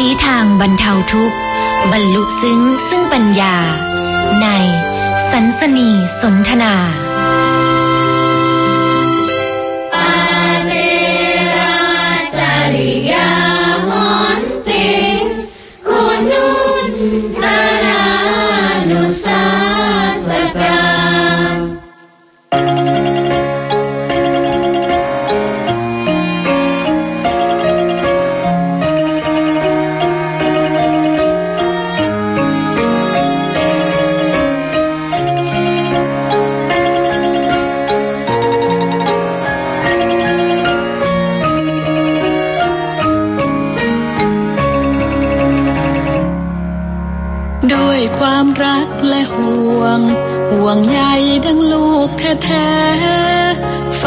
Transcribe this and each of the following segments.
ชี้ทางบรรเทาทุกข์ บรรลุซึ้งซึ่งปัญญา ใน สันสนีสนทนา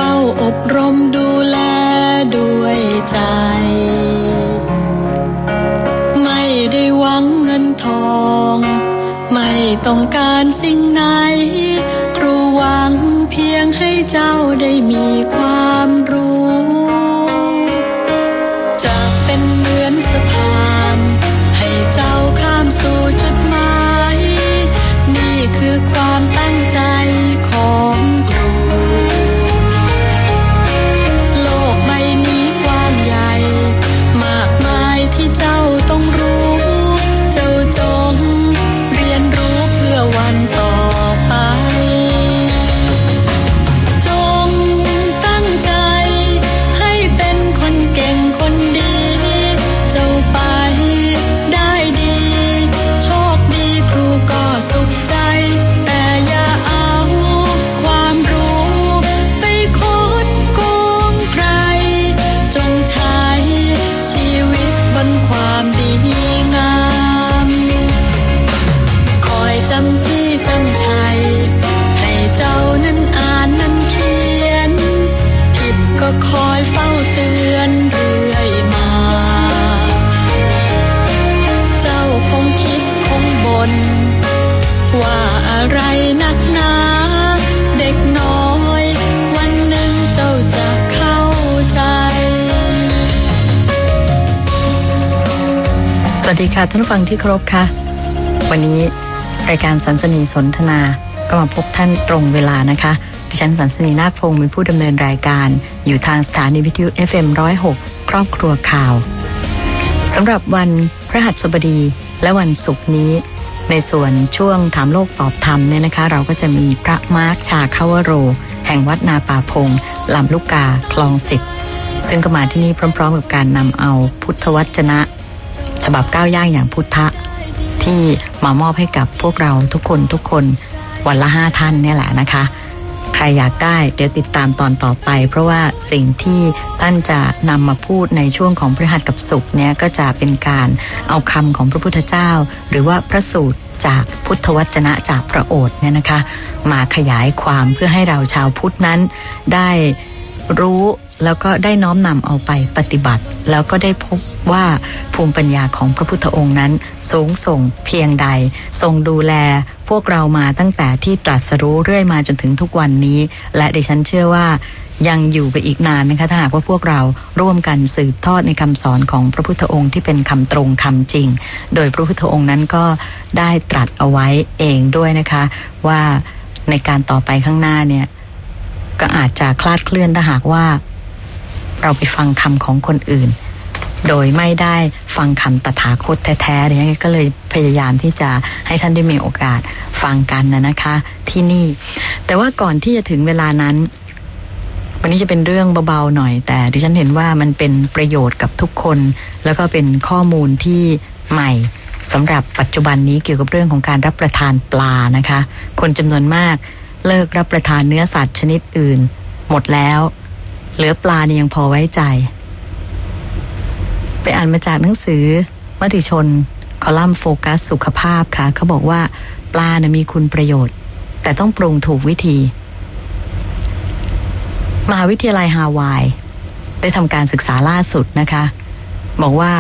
ฝ้าอบรมดูแลด้วยใจ ไม่ได้หวังเงินทอง ไม่ต้องการสิ่งไหน ดีค่ะท่านผู้ฟังที่เคารพค่ะ วันนี้รายการสันสนีสนทนา ก็มาพบท่านตรงเวลานะคะ ดิฉันสันสนีนาคพงศ์เป็นผู้ดำเนินรายการ อยู่ทางสถานีวิทยุ FM106 ครอบครัวข่าวสำหรับวันพระหัสบดีและวันศุกร์นี้ ในส่วนช่วงถามโลกตอบธรรมเนี่ยนะคะ เราก็จะมีพระมาร์คชาคาวโร แห่งวัดนาป่าพงลำลูกกาคลองสิบซึ่งก็มาที่นี่พร้อม ๆ กับการนำเอาพุทธวจนะ ฉบับก้าวย่างอย่างพุทธะ ที่มามอบให้กับพวกเราทุกคนทุกคนวันละห้าท่านเนี่ยแหละนะคะ ใครอยากได้เดี๋ยวติดตามตอนต่อไป เพราะว่าสิ่งที่ท่านจะนำมาพูดในช่วงของพฤหัสกับศุกร์เนี่ยก็จะเป็นการเอาคำของพระพุทธเจ้า หรือว่าพระสูตรจากพุทธวจนะจากพระโอษฐ์เนี่ยนะคะ มาขยายความเพื่อให้เราชาวพุทธนั้นได้รู้ แล้วก็ได้น้อมนำเอาไปปฏิบัติ แล้วก็ได้พบว่าภูมิปัญญาของพระพุทธองค์นั้น สูงส่งเพียงใด ทรงดูแลพวกเรามาตั้งแต่ที่ตรัสรู้เรื่อยมาจนถึงทุกวันนี้ และดิฉันเชื่อว่ายังอยู่ไปอีกนานนะคะถ้าหากว่าพวกเราร่วมกันสืบทอดในคำสอนของพระพุทธองค์ที่เป็นคำตรงคำจริง โดยพระพุทธองค์นั้นก็ได้ตรัสเอาไว้เองด้วยนะคะ ว่าในการต่อไปข้างหน้าเนี่ยก็อาจจะคลาดเคลื่อนถ้าหากว่า เราไปฟังคำของคนอื่น โดยไม่ได้ฟังคำตถาคตแท้ๆเนี่ยก็เลยพยายามที่จะให้ท่านได้มีโอกาสฟังกันนะนะคะ ที่นี่ แต่ว่าก่อนที่จะถึงเวลานั้น วันนี้จะเป็นเรื่องเบาๆหน่อย แต่ดิฉันเห็นว่ามันเป็นประโยชน์กับทุกคน แล้วก็เป็นข้อมูลที่ใหม่สำหรับปัจจุบันนี้เกี่ยวกับเรื่องของการรับประทานปลานะคะ คนจำนวนมากเลิกรับประทานเนื้อสัตว์ชนิดอื่น หมดแล้ว เหลือปลานี่ยังพอไว้ใจ ไปอ่านมาจากหนังสือ มติชน คอลัมน์โฟกัสสุขภาพค่ะ เขาบอกว่า ปลานะมีคุณประโยชน์ แต่ต้องปรุงถูกวิธี มหาวิทยาลัยฮาวาย ได้ทำการศึกษาล่าสุดนะคะ บอกว่า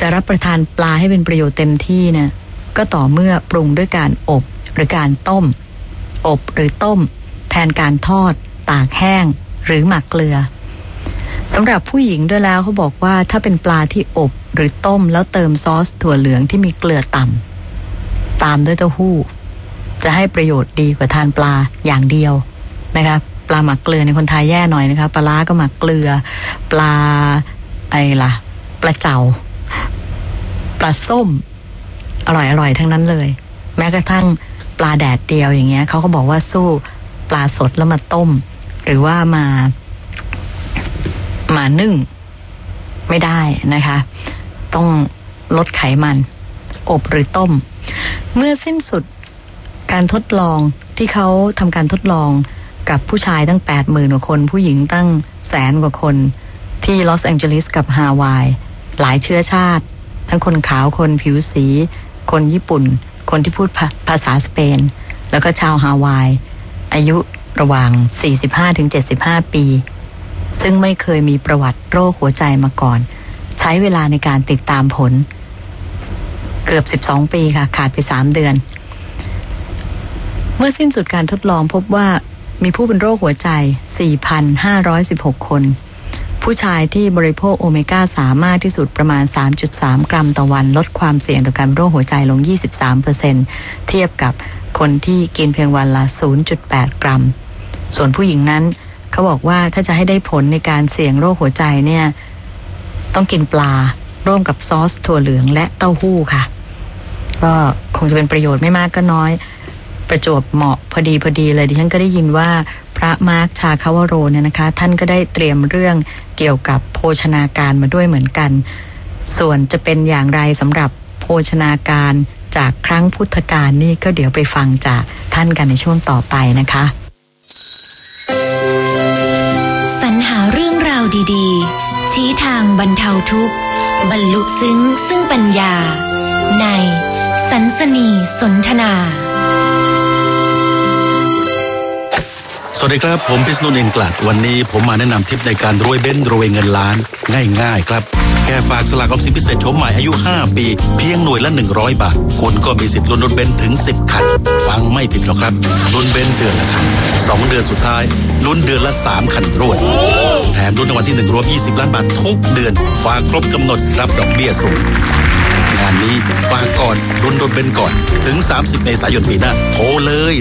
จะรับประทานปลาให้เป็นประโยชน์เต็มที่เนี่ยก็ต่อเมื่อปรุงด้วยการอบหรือการต้ม อบหรือต้ม แทนการทอด ตากแห้ง หรือหมักเกลือสำหรับผู้หญิงด้วยแล้วเขาบอกว่าถ้าเป็นปลาที่อบหรือต้มแล้วเติมซอสถั่วเหลืองที่มีเกลือต่ำตามด้วยเต้าหู้ จะให้ประโยชน์ดีกว่าทานปลาอย่างเดียวนะคะปลาหมักเกลือในคนไทยแย่หน่อยนะคะปลาล้าก็หมักเกลือ ปลาไอ้ล่ะปลาเจ้าปลาส้ม อร่อยอร่อยทั้งนั้นเลย แม้กระทั่งปลาแดดเดียวอย่างเงี้ยเขาก็บอกว่าสู้ปลาสดแล้วมาต้ม หรือว่ามามานึ่ง ไม่ได้นะคะ ต้องลดไขมัน อบหรือต้ม เมื่อสิ้นสุดการทดลองที่เขาทำการทดลองกับผู้ชายตั้งแปดหมื่นกว่าคน ผู้หญิงตั้งแสนกว่าคน ที่ลอสแองเจลิสกับฮาวาย หลายเชื้อชาติ ทั้งคนขาวคนผิวสี คนญี่ปุ่น คนที่พูดภาษาสเปน แล้วก็ชาวฮาวาย อายุ ระหว่าง 45-75 ปี ซึ่งไม่เคยมีประวัติโรคหัวใจมาก่อน ใช้เวลาในการติดตามผล เกือบ 12 ปีค่ะ ขาดไป 3 เดือน เมื่อสิ้นสุดการทดลองพบว่ามีผู้เป็นโรคหัวใจ 4,516 คน ผู้ชายที่บริโภคโอเมก้าสามารถที่สุดประมาณ 3.3 กรัมต่อวัน ลดความเสี่ยงต่อการโรคหัวใจลง 23%เทียบกับ คนที่กินเพียงวันละ 0.8 กรัม ส่วนผู้หญิงนั้นเขาบอกว่าถ้าจะให้ได้ผลในการเสี่ยงโรคหัวใจเนี่ย ต้องกินปลาร่วมกับซอสถั่วเหลืองและเต้าหู้ค่ะ ก็คงจะเป็นประโยชน์ไม่มากก็น้อย ประจวบเหมาะพอดีพอดีเลยดิฉันก็ได้ยินว่าพระมาร์คชาคาวโรเนี่ยนะคะ ท่านก็ได้เตรียมเรื่องเกี่ยวกับโภชนาการมาด้วยเหมือนกัน ส่วนจะเป็นอย่างไรสำหรับโภชนาการ จากครั้งพุทธกาลนี่ก็เดี๋ยวไปฟังจากท่านกันในช่วงต่อไปนะคะ สรรหาเรื่องราวดีๆ ชี้ทางบรรเทาทุกข์ บรรลุซึ้งซึ่งปัญญา ในสันสนีสนทนาสวัสดีครับ ผมพิษณุเองกลัดวันนี้ผมมาแนะนำทิปในการรวยเบ้นรวยเงินล้านง่าย ๆ ครับ แค่ฝากสลากออมสินพิเศษชมใหม่อายุ 5 ปี เพียงหน่วยละ 100 บาท คุณก็มีสิทธิ์ลุ้นรถเบนซ์ถึง 10 คัน ฟังไม่ผิดหรอกครับลุ้นเบนซ์เดือนละคัน2เดือนสุดท้ายลุ้นเดือนละ 3 คันรวด แถมลุ้นรางวัลที่ 1 รวม 20 ล้านบาททุกเดือน ฝากครบกำหนดรับดอกเบี้ยสูงงานนี้ฝากก่อนลุ้นรถเบนซ์ก่อนถึง 30 เมษายนปีหน้าโทรเลย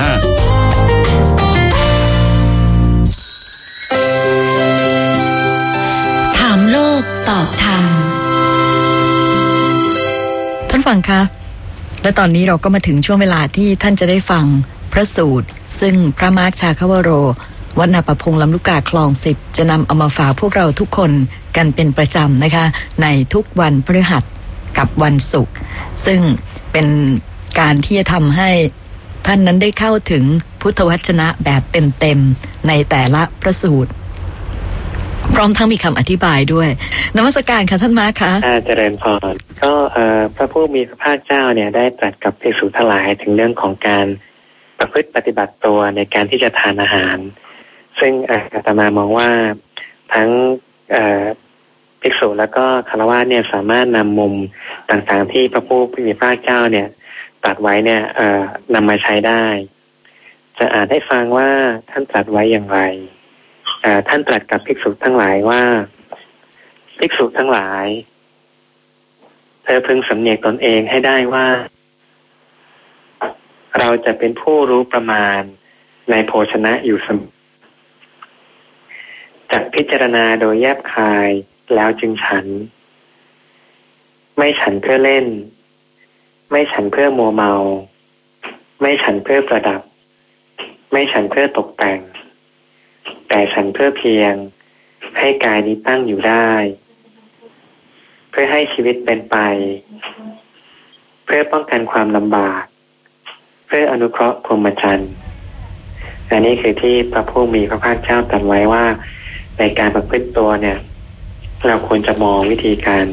1115 ตอบธรรม ท่านฟังคะ และตอนนี้เราก็มาถึงช่วงเวลาที่ท่านจะได้ฟังพระสูตร ซึ่งพระมาร์คชาคาวโร วัดนาประพงลำลูกกาคลองสิบจะนำเอามาฝากพวกเราทุกคนกันเป็นประจำนะคะ ในทุกวันพฤหัสกับวันศุกร์ซึ่งเป็นการที่จะทำให้ท่านนั้นได้เข้าถึงพุทธวจนะแบบเต็มๆ ในแต่ละพระสูตร พร้อมทั้งมีคำอธิบายด้วยนมัสการค่ะท่านมารคะอาเจริญพรก็พระผู้มีพระภาคเจ้าเนี่ยได้ตรัสกับภิกษุทั้งหลายถึงเรื่องของการประพฤติปฏิบัติตัวในการที่จะทานอาหาร ซึ่งอาตมามองว่าทั้งภิกษุแล้วก็คารวะเนี่ยสามารถนำมุมต่างๆ ที่พระผู้มีพระภาคเจ้าเนี่ยตรัสไว้เนี่ยเอ่อนำมาใช้ได้ จะอ่านให้ฟังว่าท่านตรัสไว้อย่างไร ท่านตรัสกับภิกษุทั้งหลายว่า ภิกษุทั้งหลาย เธอพึงสำเนียกตนเองให้ได้ว่า เราจะเป็นผู้รู้ประมาณในโภชนะอยู่เสมอจากพิจารณาโดยแยบคายแล้วจึงฉัน ไม่ฉันเพื่อเล่น ไม่ฉันเพื่อมัวเมา ไม่ฉันเพื่อประดับ ไม่ฉันเพื่อตกแต่ง แต่ฉันเพื่อเพียง ให้กายนี้ตั้งอยู่ได้ เพื่อให้ชีวิตเป็นไป เพื่อป้องกันความลำบาก เพื่ออนุเคราะห์พรหมจรรย์อันนี้คือที่พระผู้มีพระภาคเจ้าตรัสไว้ว่า ในการประพฤติตัวเนี่ย เราควรจะมองวิธีการ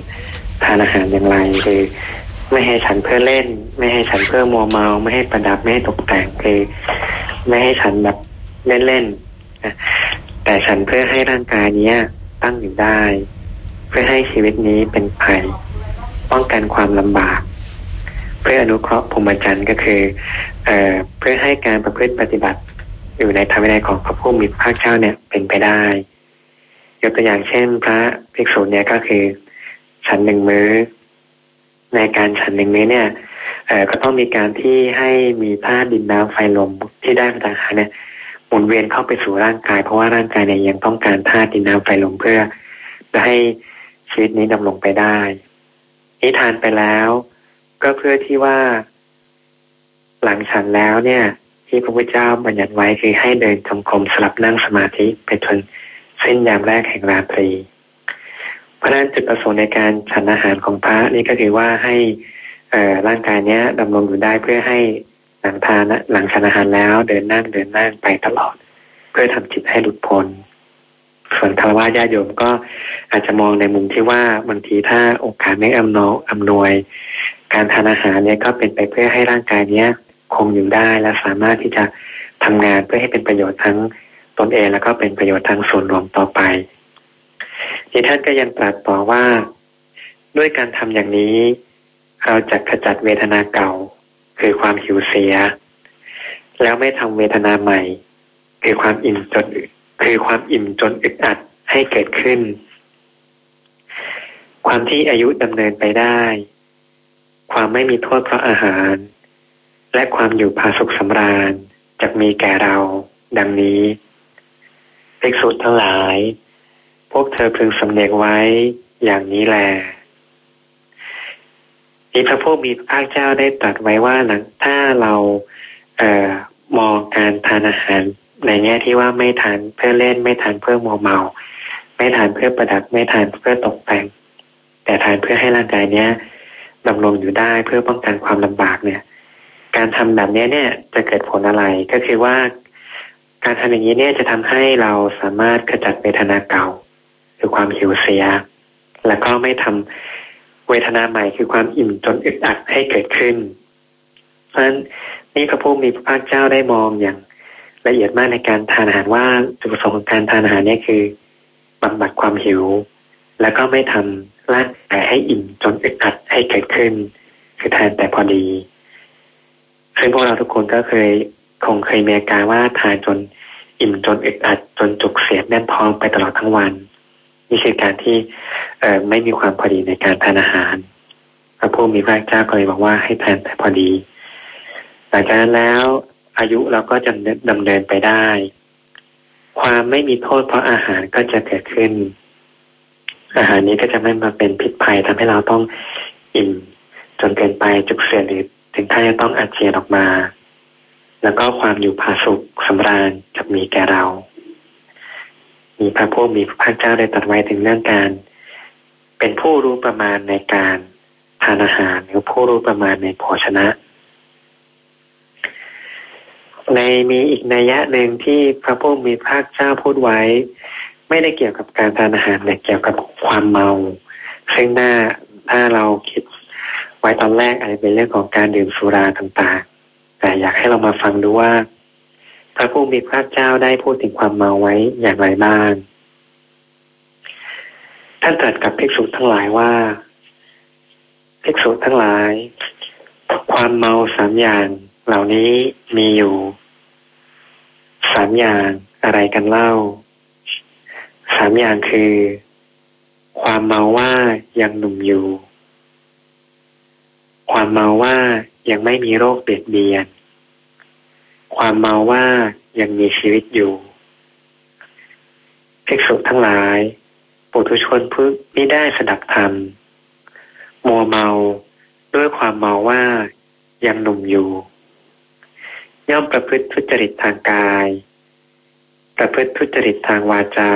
ทานอาหารอย่างไรคือไม่ให้ฉันเพื่อเล่น ไม่ให้ฉันเพื่อมัวเมา ไม่ให้ประดับไม่ให้ตกแต่งคือ ไม่ให้ฉันแบบเล่นๆนะ นี้ยตั้งอยู่ได้ เพื่อให้ชีวิตนี้เป็นภัย ป้องกันความลำบาก เพื่ออนุเคราะห์พรหมจรรย์ก็คือเอ่อเพื่อให้การประพฤติปฏิบัติ อยู่ในธรรมวินัยของพระผู้มีพระภาคเจ้าเนี่ยเป็นไปได้ยกตัวอย่างเช่น พระภิกษุเนี่ยก็คือ ฉันหนึ่งมื้อ ในการฉันหนึ่งมื้อเนี่ยเอ่อก็ต้องมีการที่ให้มีธาตุดินน้ำไฟลมที่ได้มาจากอาหารเนี่ย หมุนเวียนเข้าไปสู่ร่างกาย เพราะว่าร่างกายเนี่ยยังต้องการธาตุดินน้ำไฟลมเพื่อจะให้ชีวิตนี้ดำรงไปได้นี่ทานไปแล้ว ก็เพื่อที่ว่า หลังฉันแล้วเนี่ย ที่พระพุทธเจ้าบัญญัติไว้คือให้เดินจงกรมสลับนั่งสมาธิไปจนเส้นยามแรกแห่งราตรี เพราะนั้นจุดประสงค์ในการฉันอาหารของพระนี่ก็คือว่าให้อ่อร่างกายเนี้ยดำรงอยู่ได้เพื่อให้ หลังทานหลังฉันอาหารแล้วเดินนั่งเดินนั่งไปตลอด เพื่อทำจิตให้หลุดพ้นส่วนคารวะญาโยมก็อาจจะมองในมุมที่ว่าบางทีถ้าโอกาสไม่อำนวยอำนวย การทานอาหารเนี่ยก็เป็นไปเพื่อให้ร่างกายเนี้ยคงอยู่ได้และสามารถที่จะทำงานเพื่อให้เป็นประโยชน์ทั้งตนเองแล้วก็เป็นประโยชน์ทั้งส่วนรวมต่อไป ที่ท่านก็ยังตรัสต่อว่า ด้วยการทำอย่างนี้ เราจะขจัดเวทนาเก่า คือความหิวเสีย แล้วไม่ทำเวทนาใหม่ คือความอิ่มจนคือความอิ่มจนอึดอัดให้เกิดขึ้น ความที่อายุดำเนินไปได้ ความไม่มีโทษเพราะอาหาร และความอยู่ผาสุขสำราญจะมีแก่เราดังนี้ภิกษุทั้งหลาย พวกเธอพึงสำเนียกไว้อย่างนี้แล นี่พระผู้มีพระภาคเจ้าได้ตรัสไว้ว่าหลังถ้าเราเออมองการทานอาหาร ในแง่ที่ว่าไม่ทานเพื่อเล่นไม่ทานเพื่อมัวเมา ไม่ทานเพื่อประดับ ไม่ทานเพื่อตกแต่ง แต่ทานเพื่อให้ร่างกายเนี้ยดำรงอยู่ได้เพื่อป้องกันความลำบากเนี่ย การทำแบบนี้เนี่ยจะเกิดผลอะไรก็คือว่า การทำอย่างนี้เนี่ยจะทำให้เราสามารถขจัดเวทนาเก่า คือความหิวเสีย แล้วก็ไม่ทำ เวทนาใหม่คือความอิ่มจนอึดอัดให้เกิดขึ้น เพราะฉะนั้นนี่พระผู้มีพระภาคเจ้าได้มองอย่างละเอียดมากในการทานอาหารว่าจุดประสงค์ของการทานอาหารนี่คือบำบัดความหิว แล้วก็ไม่ทำร่างกายให้อิ่มจนอึดอัดให้เกิดขึ้น คือทานแต่พอดีซึ่งพวกเราทุกคนก็เคยคงเคยมีอาการว่าทานจนอิ่มจนอึดอัดจนจุกเสียดแน่นท้องไปตลอดทั้งวัน นี่คือการที่ไม่มีความพอดีในการทานอาหาร พระผู้มีพระเจ้าก็เลยบอกว่าให้ทานแต่พอดี หลังจากนั้นแล้วอายุเราก็จะดำเนินไปได้ ความไม่มีโทษเพราะอาหารก็จะเกิดขึ้น อาหารนี้ก็จะไม่มาเป็นพิษภัยทำให้เราต้องอิ่มจนเกินไปจุกเสียหรือถึงขั้นจะต้องอาเจียนออกมา แล้วก็ความอยู่ผาสุกสำราญจะมีแก่เรา มีพระผู้มีพระภาคเจ้าได้ตรัสไว้ถึงเรื่องการ เป็นผู้รู้ประมาณในการทานอาหารหรือผู้รู้ประมาณในโภชนะ ในมีอีกนัยยะหนึ่งที่พระผู้มีพระเจ้าพูดไว้ ไม่ได้เกี่ยวกับการทานอาหารแต่เกี่ยวกับความเมา ซึ่งหน้าถ้าเราคิดไว้ตอนแรกอาจจะเป็นเรื่องของการดื่มสุราต่าง ๆ แต่อยากให้เรามาฟังดูว่า พระผู้มีพระเจ้าได้พูดถึงความเมาไว้อย่างไรบ้าง ท่านตรัสกับภิกษุทั้งหลายว่าภิกษุทั้งหลาย ความเมาสามอย่างเหล่านี้มีอยู่สามอย่างอะไรกันเล่าสามอย่างคือ ความเมาว่ายังหนุ่มอยู่ ความเมาว่ายังไม่มีโรคเบียดเบียน ความเมาว่ายังมีชีวิตอยู่ภิกษุทั้งหลายปุถุชนพึกไม่ได้สดับธรรมมัวเมาด้วยความเมาว่ายังหนุ่มอยู่ ย่อมประพฤติทุจริตทางกาย ประพฤติทุจริตทางวาจา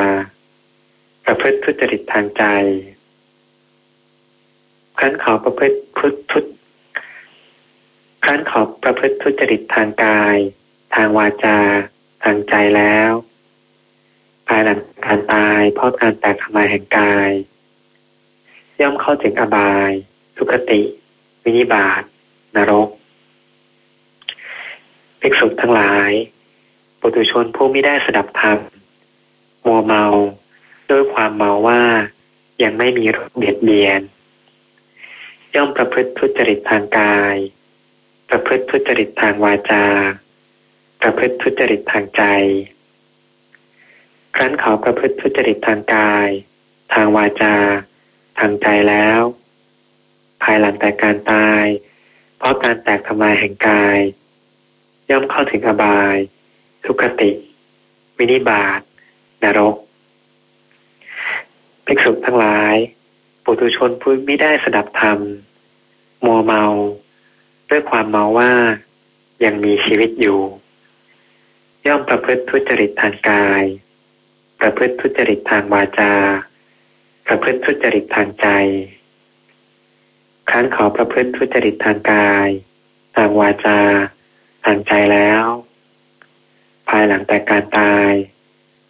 ประพฤติทุจริตทางใจขั้นขอประพฤติพุทธุขั้นขอประพฤติทุจริตทางกาย ทางวาจา ทางใจแล้ว ภายหลังการตายเพราะการแตกทำลายแห่งกาย ย่อมเข้าถึงอบาย สุคติ วินิบาตนรกภิกษุทั้งหลาย ปุถุชนผู้ไม่ได้สดับธรรมมัวเมาด้วยความเมาว่ายังไม่มีเบียดเบียน ย่อมประพฤติทุจริตทางกาย ประพฤติทุจริตทางวาจา ประพฤติทุจริตทางใจ ครั้นเขาประพฤติทุจริตทางกาย ทางวาจา ทางใจแล้ว ภายหลังแต่การตาย เพราะการแตกทำลายแห่งกาย ย่อมเข้าถึงอบาย ทุกขติ วินิบาตนรกภิกษุทั้งหลาย ปุถุชนพูดไม่ได้สดับธรรม มัวเมา ด้วยความเมาว่ายังมีชีวิตอยู่ ย่อมประพฤติทุจริตทางกาย ประพฤติทุจริตทางวาจา ประพฤติทุจริตทางใจ ครั้นขอประพฤติทุจริตทางกาย ทางวาจา ทางใจแล้ว ภายหลังแต่การตาย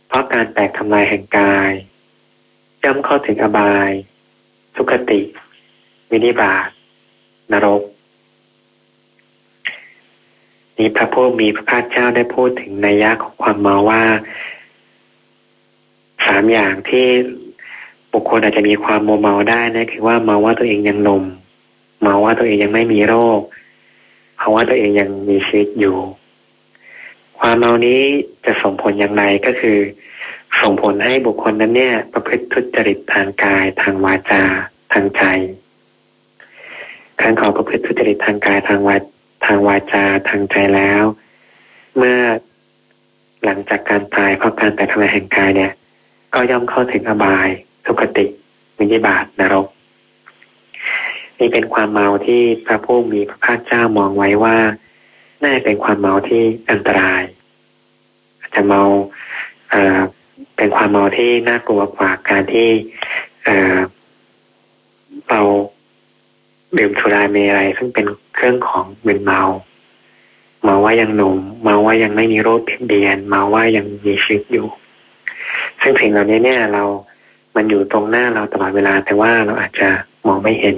เพราะการแตกทำลายแห่งกาย ย่อมเข้าถึงอบายทุกติ วินิบาตนรก นี้พระผู้มีพระภาคเจ้าได้พูดถึงนัยยะของความเมาว่าสามอย่างที่บุคคลอาจจะมีความโมเมาได้นะคือว่าเมาว่าตัวเองยังนมเมาว่าตัวเองยังไม่มีโรคเมาว่าตัวเองยังมีชีวิตอยู่ ความเมานี้จะส่งผลอย่างไรก็คือ ส่งผลให้บุคคลนั้นเนี่ย ประพฤติทุจริตทางกาย ทางวาจา ทางใจการขอประพฤติทุจริตทางกายทางวา ทางวาจาทางใจแล้ว เมื่อหลังจากการตายเพราะการแต่ทำลายแห่งกายเนี่ย ก็ย่อมเข้าถึงอบาย สุคติมินิบาตนรก นี่เป็นความเมาที่พระผู้มีพระภาคเจ้ามองไว้ว่าน่าจะเป็นความเมาที่อันตราย อาจจะเมาเอ่อเป็นความเมาที่น่ากลัวกว่าการที่เอ่อเราดื่มสุราเมรัยซึ่งเป็น เครื่องของมึนเมาเมาว่ายังหนุ่มเมาว่ายังไม่มีโรคเบียดเบียนเมาว่ายังมีชีวิตอยู่ ซึ่งสิ่งเหล่านี้เนี่ยเรา มันอยู่ตรงหน้าเราตลอดเวลา แต่ว่าเราอาจจะมองไม่เห็น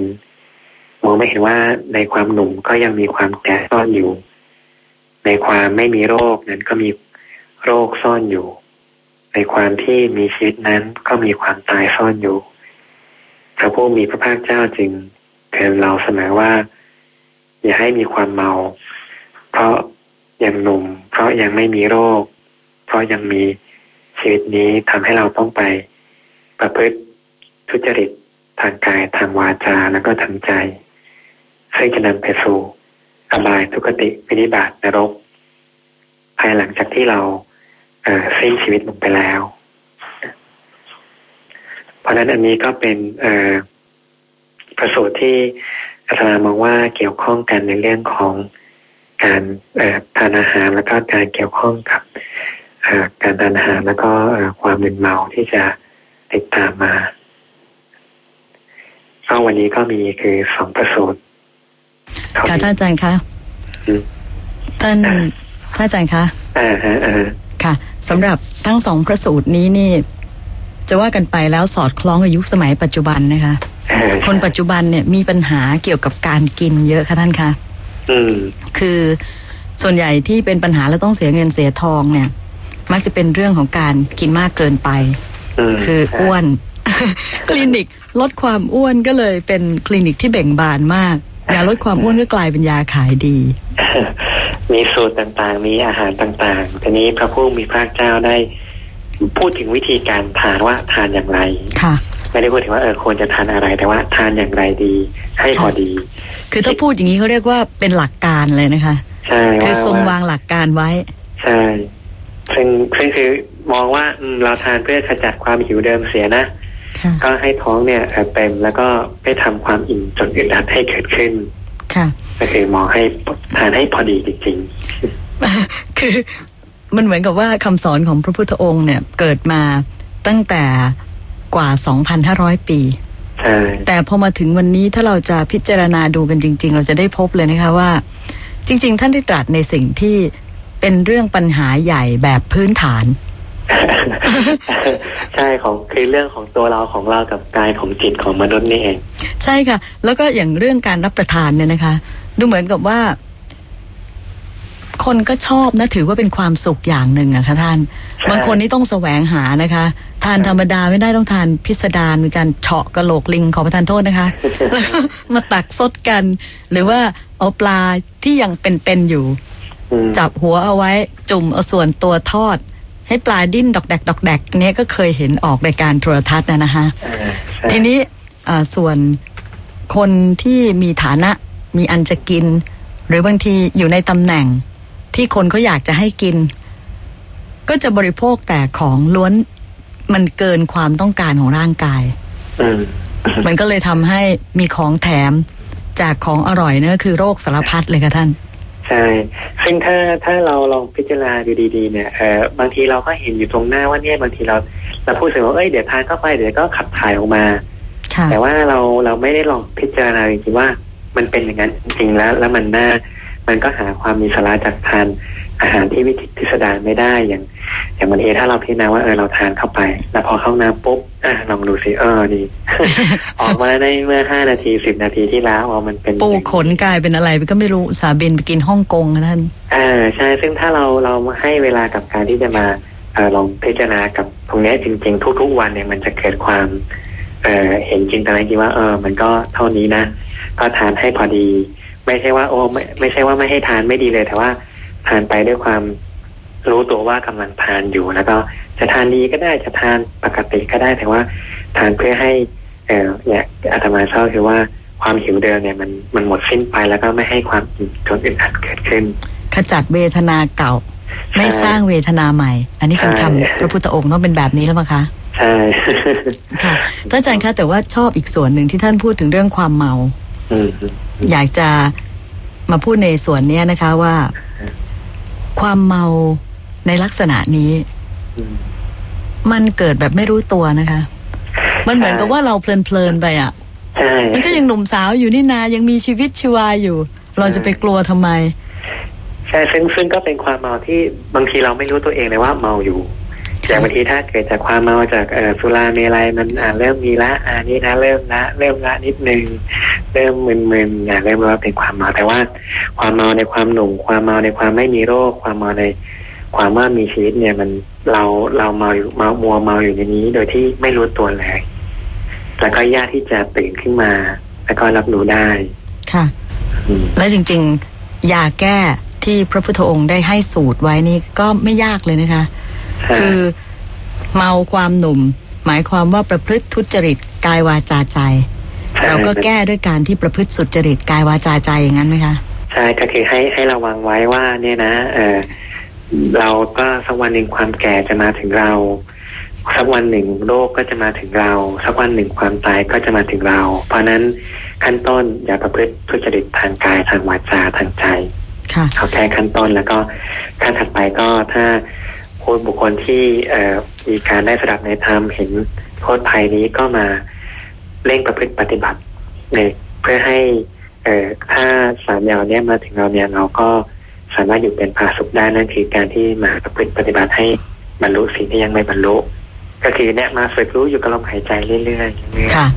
มองไม่เห็นว่าในความหนุ่มก็ยังมีความแก่ซ่อนอยู่ ในความไม่มีโรคนั้นก็มีโรคซ่อนอยู่ ในความที่มีชีวิตนั้นก็มีความตายซ่อนอยู่พระผู้มีพระภาคเจ้าจึงเตือนเราเสมอว่า อย่าให้มีความเมา เพราะยังหนุ่ม เพราะยังไม่มีโรค เพราะยังมีชีวิตนี้ทำให้เราต้องไป ประพฤติทุจริตทางกายทางวาจาแล้วก็ทางใจซึ่งจะนำไปสู่อบายทุกติวินิบาตนรก ภายหลังจากที่เราเอ่อสิ้นชีวิตลงไปแล้ว เพราะนั้นอันนี้ก็เป็นเออประสูตรที่ อาจารย์มองว่าเกี่ยวข้องกันในเรื่องของการเอ่อทานอาหารแล้วก็การเกี่ยวข้องกับเอ่อการทานอาหารแล้วก็เอ่อความมึนเมาที่จะติดตามมาก็วันนี้ก็มีคือสองประสูตรค่ะท่านอาจารย์คะอืมท่านท่านอาจารย์คะอ่าฮะอ่าฮะค่ะสำหรับทั้งสองพระสูตรนี้นี่ จะว่ากันไปแล้วสอดคล้องกับยุคสมัยปัจจุบันนะคะอ่า คนปัจจุบันเนี่ยมีปัญหาเกี่ยวกับการกินเยอะค่ะท่านคะอืมคือส่วนใหญ่ที่เป็นปัญหาแล้วต้องเสียเงินเสียทองเนี่ย มักจะเป็นเรื่องของการกินมากเกินไปอืมคืออ้วนคลินิกลดความอ้วนก็เลยเป็นคลินิกที่เบ่งบานมากยาลดความอ้วนก็กลายเป็นยาขายดี มีสูตรต่างๆ มีอาหารต่างๆ ทีนี้พระผู้มีพระเจ้าได้พูดถึงวิธีการทานว่าทานอย่างไร ค่ะ ไม่ได้พูดถึงว่าเออควรจะทานอะไรแต่ว่าทานอย่างไรดีให้พอดี คือถ้าพูดอย่างนี้เขาเรียกว่าเป็นหลักการเลยนะคะ ใช่คือว่าทรงวางหลักการไว้ ใช่ซึ่งซึ่งคือมองว่าอืมเราทานเพื่อขจัดความหิวเดิมเสียนะค่ะก็ให้ท้องเนี่ยเอ่อเต็มแล้วก็ไม่ทำความอิ่มจนอึดอัดให้เกิดขึ้น ค่ะก็คือมองให้ทานให้พอดีจริงคือมันเหมือนกับว่าคำสอนของพระพุทธองค์เนี่ยเกิดมาตั้งแต่ กว่า 2,500 ปีๆใช่ แต่พอมาถึงวันนี้ถ้าเราจะพิจารณาดูกันจริง ๆ เราจะได้พบเลยนะคะว่า จริง ๆ ท่านได้ตรัสในสิ่งที่เป็นเรื่องปัญหาใหญ่แบบพื้นฐาน ใช่ของคือเรื่องของตัวเราของเรากับกายของจิตของมนุษย์นี่เอง ใช่ค่ะ แล้วก็อย่างเรื่องการรับประทานเนี่ยนะคะ ดูเหมือนกับว่า คนก็ชอบนะถือว่าเป็นความสุขอย่างหนึ่งอะค่ะท่านใช่บางคนนี่ต้องแสวงหานะคะ ทานธรรมดาไม่ได้ต้องทานพิสดารมีการเฉาะกระโหลกลิงขอประทานโทษนะคะแล้วก็มาตักซดกัน หรือว่าเอาปลาที่ยังเป็นๆอยู่อืมจับหัวเอาไว้จุ่มเอาส่วนตัวทอด ให้ปลาดิ้นดอกแดกดอกแดกเนี้ยก็เคยเห็นออกรายการโทรทัศน์นะนะคะอ่าใช่ทีนี้อ่าส่วนคนที่มีฐานะมีอันจะกิน หรือบางทีอยู่ในตำแหน่ง ที่คนเขาอยากจะให้กิน ก็จะบริโภคแต่ของล้วนมันเกินความต้องการของร่างกายอืมมันก็เลยทำให้มีของแถมจากของอร่อยเนี่ยก็คือโรคสารพัดเลยค่ะท่านใช่ ซึ่งถ้าถ้าเราลองพิจารณาดูดีๆเนี่ยเออบางทีเราก็เห็นอยู่ตรงหน้าว่าเนี่ยบางทีเราเราพูดถึงว่าเอ้ยเดี๋ยวทานเข้าไปเดี๋ยวก็ขับถ่ายออกมาค่ะแต่ว่าเราเราไม่ได้ลองพิจารณาจริงๆว่า มันเป็นอย่างนั้นจริงๆแล้วแล้วมันน่า มันก็หาความมีสาระจากทานอาหารที่วิจิตรพิสดารไม่ได้อย่าง อย่างบางทีถ้าเราพิจารณาว่าเออเราทานเข้าไป แล้วพอเข้าน้ำปุ๊บอะลองดูสิเออดีออกมาได้เมื่อห้านาทีสิบนาทีที่แล้วอ๋อมันเป็นปูขนกลายเป็นอะไรไปก็ไม่รู้อุตสาห์บินไปกินฮ่องกงนะท่านอ่าใช่ซึ่งถ้าเราเราให้เวลากับการที่จะมาเออลองพิจารณากับตรงเนี้ยจริง ๆ ทุก ๆ วันเนี่ยมันจะเกิดความเออเห็นจินตนาการว่าเออ มันก็เท่านี้นะก็ทานให้พอดี ไม่ใช่ว่า โอ้ไม่ไม่ใช่ว่าไม่ให้ทานไม่ดีเลย แต่ว่าทานไปด้วยความรู้ตัวว่ากำลังทานอยู่แล้วก็จะทานดีก็ได้จะทานปกติก็ได้ แต่ว่าทานเพื่อให้เออเนี่ยอาตมาชอบคือว่าความหิวเดิมเนี่ยมันมันหมดสิ้นไปแล้วก็ไม่ให้ความอิ่มจนอึดอัดเกิดขึ้น ขจัดเวทนาเก่า ไม่สร้างเวทนาใหม่ อันนี้เป็นใช่คำพระพุทธองค์ต้องเป็นแบบนี้แล้วมั้งคะใช่ค่ะท่านอาจารย์คะแต่ว่าชอบอีกส่วนหนึ่งที่ท่านพูดถึงเรื่องความเมา อืมอยากจะมาพูดในส่วนเนี้ยนะคะว่า ความเมาในลักษณะนี้อืมมันเกิดแบบไม่รู้ตัวนะคะ มันเหมือนกับว่าเราเพลินๆไปอะใช่มันก็ยังหนุ่มสาวอยู่นี่นายังมีชีวิตชีวาอยู่ เราจะไปกลัวทำไม ใช่ซึ่งซึ่งก็เป็นความเมาที่บางทีเราไม่รู้ตัวเองเลยว่าเมาอยู่ อย่างบางทีถ้าเกิดจากความเมาจากเอ่อสุราเมลัยมันอ่าเริ่มมีละอ่านี่นะเริ่มละเริ่มละนิดนึงเริ่มมึนๆอ่าเริ่มว่าเป็นความเมาแต่ว่า ความเมาในความหนุ่มความเมาในความไม่มีโรค ความเมาในความว่ามีชีวิตเนี่ยมันเราเราเมาอยู่เมามัวเมาอยู่ในนี้ โดยที่ไม่รู้ตัวเลยแล้วก็ยากที่จะตื่นขึ้นมา แล้วก็รับรู้ได้ค่ะอืมและจริง ๆ ยาแก้ที่พระพุทธองค์ได้ให้สูตรไว้นี่ก็ไม่ยากเลยนะคะใช่ คือเมาความหนุ่ม หมายความว่าประพฤติทุจริตกายวาจาใจใช่เราก็แก้ด้วยการที่ประพฤติสุจริตกายวาจาใจอย่างนั้นไหมคะ ใช่ก็คือให้ให้ระวังไว้ว่า เนี่ยนะเออเราก็สักวันหนึ่งความแก่จะมาถึงเราสักวันหนึ่งโรคก็จะมาถึงเราสักวันหนึ่งความตายก็จะมาถึงเรา เพราะฉะนั้นขั้นต้นอย่าประพฤติทุจริตทางกายทางวาจาทางใจค่ะเขาแค่ขั้นต้นแล้วก็ขั้นถัดไปก็ถ้า คนบุคคลที่มีการได้สดับในธรรมเห็นโทษภัยนี้ก็มาเร่งประพฤติปฏิบัติในเพื่อให้ถ้าสามอย่างเนี้ยมาถึงเราเนี่ยเราก็สามารถอยู่เป็นผาสุขได้นั่นคือการที่มาประพฤติปฏิบัติให้บรรลุสิ่งที่ยังไม่บรรลุก็คือเนี่ยมาฝึกรู้อยู่กับลมหายใจเรื่อยๆเรื่อยๆค่ะ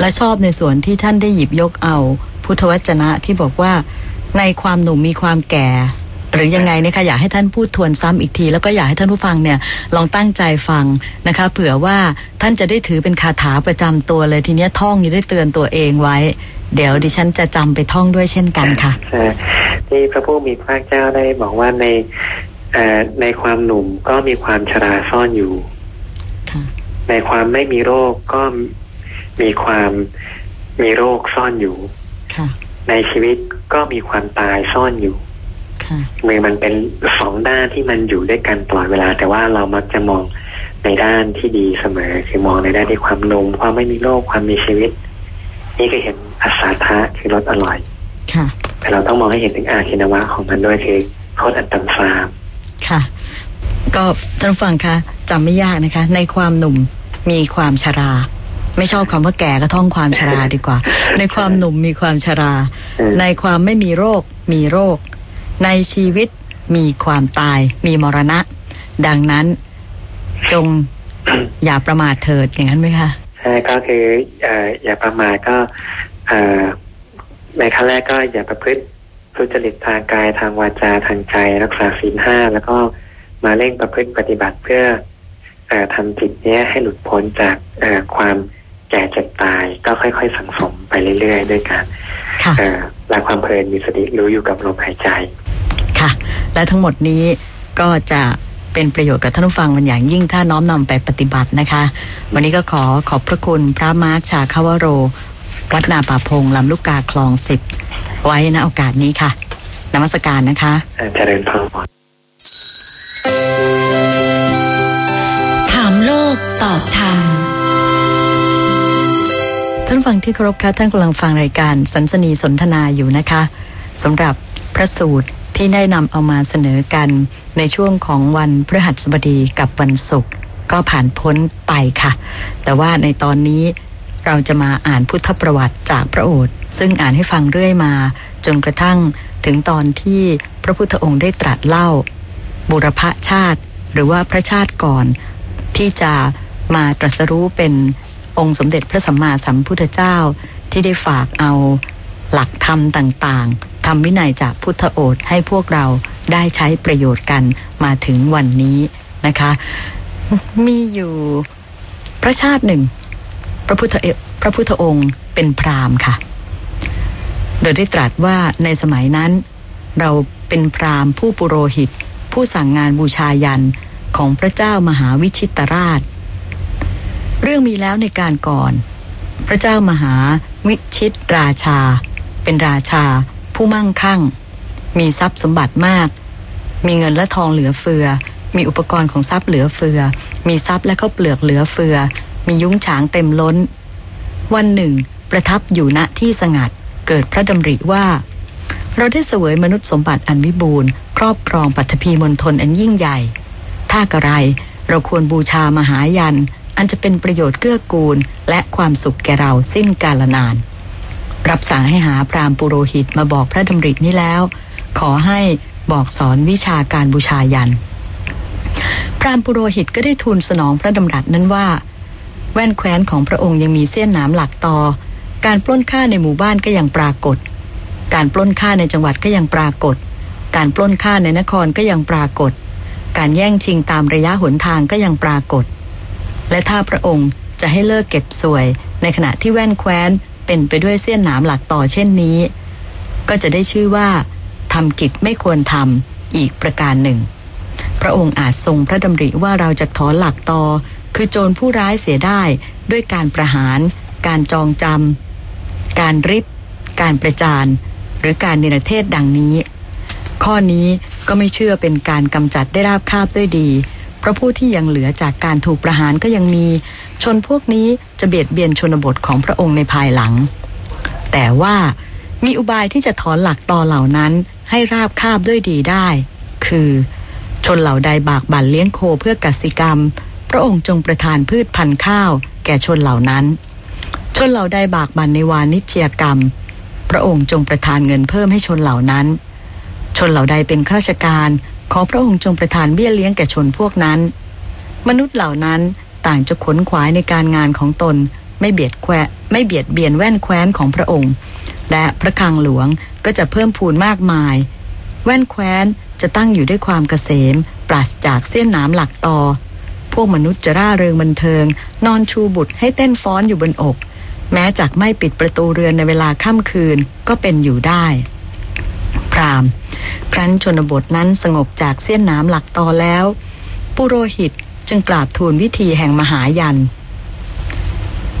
และชอบในส่วนที่ท่านได้หยิบยกเอา พุทธวจนะที่บอกว่าในความหนุ่มมีความแก่ หรือยังไงเนี่ยค่ะอยากให้ท่านพูดทวนซ้ำอีกที แล้วก็อยากให้ท่านผู้ฟังเนี่ยลองตั้งใจฟังนะคะ เผื่อว่าท่านจะได้ถือเป็นคาถาประจำตัวเลยทีเนี้ยท่องจะได้เตือนตัวเองไว้ เดี๋ยวดิฉันจะจำไปท่องด้วยเช่นกันค่ะใช่ที่พระผู้มีพระเจ้าได้บอกว่าในเอ่อในความหนุ่มก็มีความชราซ่อนอยู่ค่ะในความไม่มีโรคก็มีความมีโรคซ่อนอยู่ค่ะในชีวิตก็มีความตายซ่อนอยู่ค่ะ มือมันเป็นสองด้านที่มันอยู่ด้วยกันตลอดเวลา แต่ว่าเรามักจะมองในด้านที่ดีเสมอ คือมองในด้านที่ความหนุ่มความไม่มีโรคความมีชีวิต นี่ก็เห็นอัศทะคือรสอร่อยค่ะ แต่เราต้องมองให้เห็นถึงอาคินวะของมันด้วยคือโทษอันตรฟามค่ะ ก็ท่านผู้ฟังคะจำไม่ยากนะคะ ในความหนุ่มมีความชราไม่ชอบคำว่าแก่ก็ท่องความชราดีกว่า ในความหนุ่มมีความชราอืมในความไม่มีโรคมีโรค ในชีวิตมีความตายมีมรณะ ดังนั้นจงอย่าประมาทเถิดอย่างนั้นไหมคะใช่ก็คือเอ่ออย่าประมาทก็เอ่อในขั้นแรกก็อย่าประพฤติทุจริตทางกายทางวาจาทางใจรักษาศีลห้าแล้วก็มาเร่งประพฤติปฏิบัติเพื่อเอ่อทำจิตเนี้ยให้หลุดพ้นจากเอ่อความแก่เจ็บตายก็ค่อย ๆ สังสมไปเรื่อยๆ ด้วยการค่ะเอ่อละความเพลินมีสติรู้อยู่กับลมหายใจ ค่ะ และทั้งหมดนี้ก็จะเป็นเป็นประโยชน์กับท่านผู้ฟังมันอย่างยิ่งถ้าน้อมนำไปปฏิบัตินะคะ วันนี้ก็ขอขอบพระคุณพระมาร์คชาคาวโร วัดนาป่าพงลำลูกกาคลองสิบไว้ณโอกาสนี้ค่ะนมัสการนะคะเจริญพรถามโลกตอบธรรมท่านฟังที่เคารพค่ะท่านกำลังฟังรายการสันสนีสนทนาอยู่นะคะสำหรับพระสูตร ที่ได้นำเอามาเสนอกันในช่วงของวันพฤหัสบดีกับวันศุกร์ก็ผ่านพ้นไปค่ะ แต่ว่าในตอนนี้เราจะมาอ่านพุทธประวัติจากพระโอษฐ์ซึ่งอ่านให้ฟังเรื่อยมา จนกระทั่งถึงตอนที่พระพุทธองค์ได้ตรัสเล่า บุรพชาติ หรือว่าพระชาติก่อน ที่จะมาตรัสรู้เป็นองค์สมเด็จพระสัมมาสัมพุทธเจ้าที่ได้ฝากเอาหลักธรรมต่าง ทำวินัยจากพุทธโอษฐ์ให้พวกเราได้ใช้ประโยชน์กันมาถึงวันนี้นะคะ มีอยู่พระชาติหนึ่ง พระพุทธเอพระพุทธองค์เป็นพราหมณ์ค่ะ โดยได้ตรัสว่าในสมัยนั้น เราเป็นพราหมณ์ผู้ปุโรหิต ผู้สั่งงานบูชายันของพระเจ้ามหาวิชิตราช เรื่องมีแล้วในการก่อน พระเจ้ามหาวิชิตราชา เป็นราชา ผู้มั่งคั่ง มีทรัพย์สมบัติมาก มีเงินและทองเหลือเฟือ มีอุปกรณ์ของทรัพย์เหลือเฟือ มีทรัพย์และข้าวเปลือกเหลือเฟือ มียุ้งฉางเต็มล้น วันหนึ่ง ประทับอยู่ณที่สงัดเกิดพระดำริว่า เราได้เสวยมนุษย์สมบัติอันวิบูรณ์ครอบครองปัตภีมณฑลอันยิ่งใหญ่ ถ้ากระไรเราควรบูชามหายัน อันจะเป็นประโยชน์เกื้อกูล และความสุขแก่เราสิ้นกาลนาน รับสั่งให้หาพราหมณ์ปุโรหิตมาบอกพระดำรินี้แล้ว ขอให้บอกสอนวิชาการบูชายัน พราหมณ์ปุโรหิตก็ได้ทูลสนองพระดำรัสนั้นว่า แว่นแคว้นของพระองค์ยังมีเส้นหนามหลักต่อ การปล้นฆ่าในหมู่บ้านก็ยังปรากฏ การปล้นฆ่าในจังหวัดก็ยังปรากฏ การปล้นฆ่าในนครก็ยังปรากฏ การแย่งชิงตามระยะหนทางก็ยังปรากฏ และถ้าพระองค์จะให้เลิกเก็บสวยในขณะที่แว่นแคว้น เป็นไปด้วยเส้นหนามหลักต่อเช่นนี้ ก็จะได้ชื่อว่าทำกิจไม่ควรทำอีกประการหนึ่ง พระองค์อาจทรงพระดำริว่าเราจะถอนหลักต่อ คือโจรผู้ร้ายเสียได้ด้วยการประหาร การจองจำการริบ การประจานหรือการเนรเทศดังนี้ ข้อนี้ก็ไม่เชื่อเป็นการกำจัดได้ราบคาบด้วยดี เพราะผู้ที่ยังเหลือจากการถูกประหารก็ยังมี ชนพวกนี้จะเบียดเบียนชนบทของพระองค์ในภายหลัง แต่ว่ามีอุบายที่จะถอนหลักต่อเหล่านั้นให้ราบคาบด้วยดีได้ คือ ชนเหล่าใดบากบั่นเลี้ยงโคเพื่อกสิกรรม พระองค์จงประทานพืชพันธุ์ข้าว แก่ชนเหล่านั้น ชนเหล่าใดบากบั่นในวานิชยกรรม พระองค์จงประทานเงินเพิ่มให้ชนเหล่านั้น ชนเหล่าใดเป็นข้าราชการ ขอพระองค์จงประทานเบี้ยเลี้ยงแก่ชนพวกนั้น มนุษย์เหล่านั้น ต่างจะขนขวายในการงานของตน ไม่เบียดแควไม่เบียดเบียนแว่นแคว้นของพระองค์ และพระคังหลวงก็จะเพิ่มพูนมากมาย แว่นแคว้นจะตั้งอยู่ด้วยความเกษม ปราศจากเส้นหนามหลักต่อพวกมนุษย์จะร่าเริงบันเทิง นอนชูบุตรให้เต้นฟ้อนอยู่บนอก แม้จากไม่ปิดประตูเรือนในเวลาค่ำคืนก็เป็นอยู่ได้พรามครั้นชนบทนั้นสงบจากเส้นน้ำหลักต่อแล้ว ปุโรหิต จึงกราบทูลวิธีแห่งมหายัน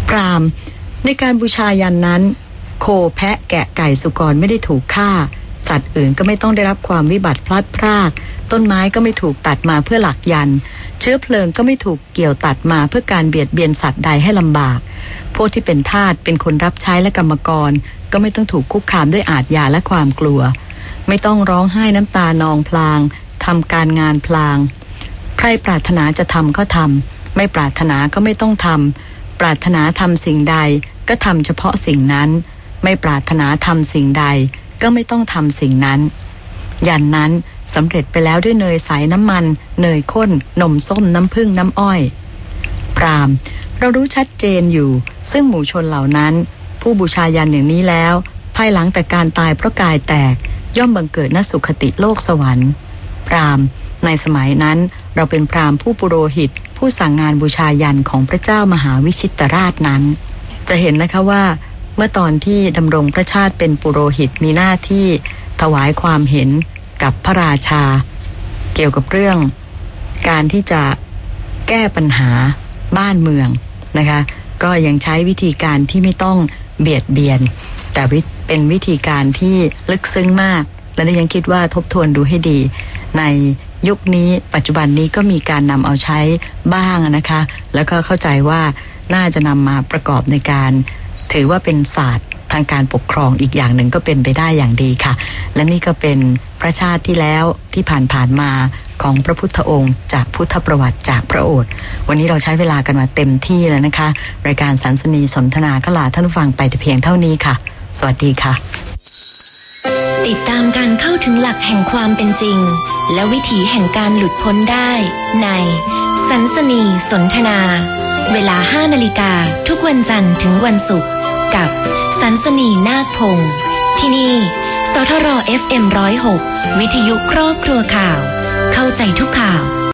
พรามในการบูชายันนั้น โคแพะแกะไก่สุกรไม่ได้ถูกฆ่า สัตว์อื่นก็ไม่ต้องได้รับความวิบัติพลัดพราก ต้นไม้ก็ไม่ถูกตัดมาเพื่อหลักยัน เชื้อเพลิงก็ไม่ถูกเกี่ยวตัดมาเพื่อการเบียดเบียนสัตว์ใดให้ลำบาก พวกที่เป็นทาสเป็นคนรับใช้และกรรมกร ก็ไม่ต้องถูกคุกคามด้วยอาทยาและความกลัว ไม่ต้องร้องไห้น้ำตานองพลางทำการงานพลาง ใครปรารถนาจะทำก็ทำไม่ปรารถนาก็ไม่ต้องทำปรารถนาทำสิ่งใดก็ทำเฉพาะสิ่งนั้น ไม่ปรารถนาทำสิ่งใด ก็ไม่ต้องทำสิ่งนั้น ยันนั้นสำเร็จไปแล้วด้วยเนยใสน้ำมัน เนยข้น นมส้มน้ำผึ้งน้ำอ้อยพรามเรารู้ชัดเจนอยู่ ซึ่งหมู่ชนเหล่านั้น ผู้บูชายันอย่างนี้แล้ว ภายหลังแต่การตายเพราะกายแตก ย่อมบังเกิดนสุขติโลกสวรรค์พราม ในสมัยนั้นเราเป็นพราหมณ์ผู้ปุโรหิต ผู้สั่งงานบูชายันของพระเจ้ามหาวิชิตราชนั้น จะเห็นนะคะว่า เมื่อตอนที่ดำรงพระชาติเป็นปุโรหิตมีหน้าที่ถวายความเห็นกับพระราชา เกี่ยวกับเรื่อง การที่จะแก้ปัญหาบ้านเมืองนะคะ ก็ยังใช้วิธีการที่ไม่ต้องเบียดเบียน แต่เป็นวิธีการที่ลึกซึ้งมาก และดิฉันคิดว่าทบทวนดูให้ดีใน ยุคนี้ปัจจุบันนี้ก็มีการนำเอาใช้บ้างนะคะ แล้วก็เข้าใจว่าน่าจะนำมาประกอบในการถือว่าเป็นศาสตร์ทางการปกครองอีกอย่างหนึ่งก็เป็นไปได้อย่างดีค่ะ และนี่ก็เป็นพระชาติที่แล้วที่ผ่านผ่านๆมาของพระพุทธองค์ จากพุทธประวัติจากพระโอษฐ์วันนี้เราใช้เวลากันมาเต็มที่แล้วนะคะ รายการสันสนีสนทนาก็ลาท่านผู้ฟังไปแต่เพียงเท่านี้ค่ะ สวัสดีค่ะ ติดตามการเข้าถึงหลักแห่งความเป็นจริง และวิถีแห่งการหลุดพ้นได้ ในสันสนีสนทนา เวลา 5 นาฬิกาทุกวันจันทร์ถึงวันศุกร์กับสันสนีนาคพงศ์ที่นี่ สทร FM 106 วิทยุครอบครัวข่าว เข้าใจทุกข่าว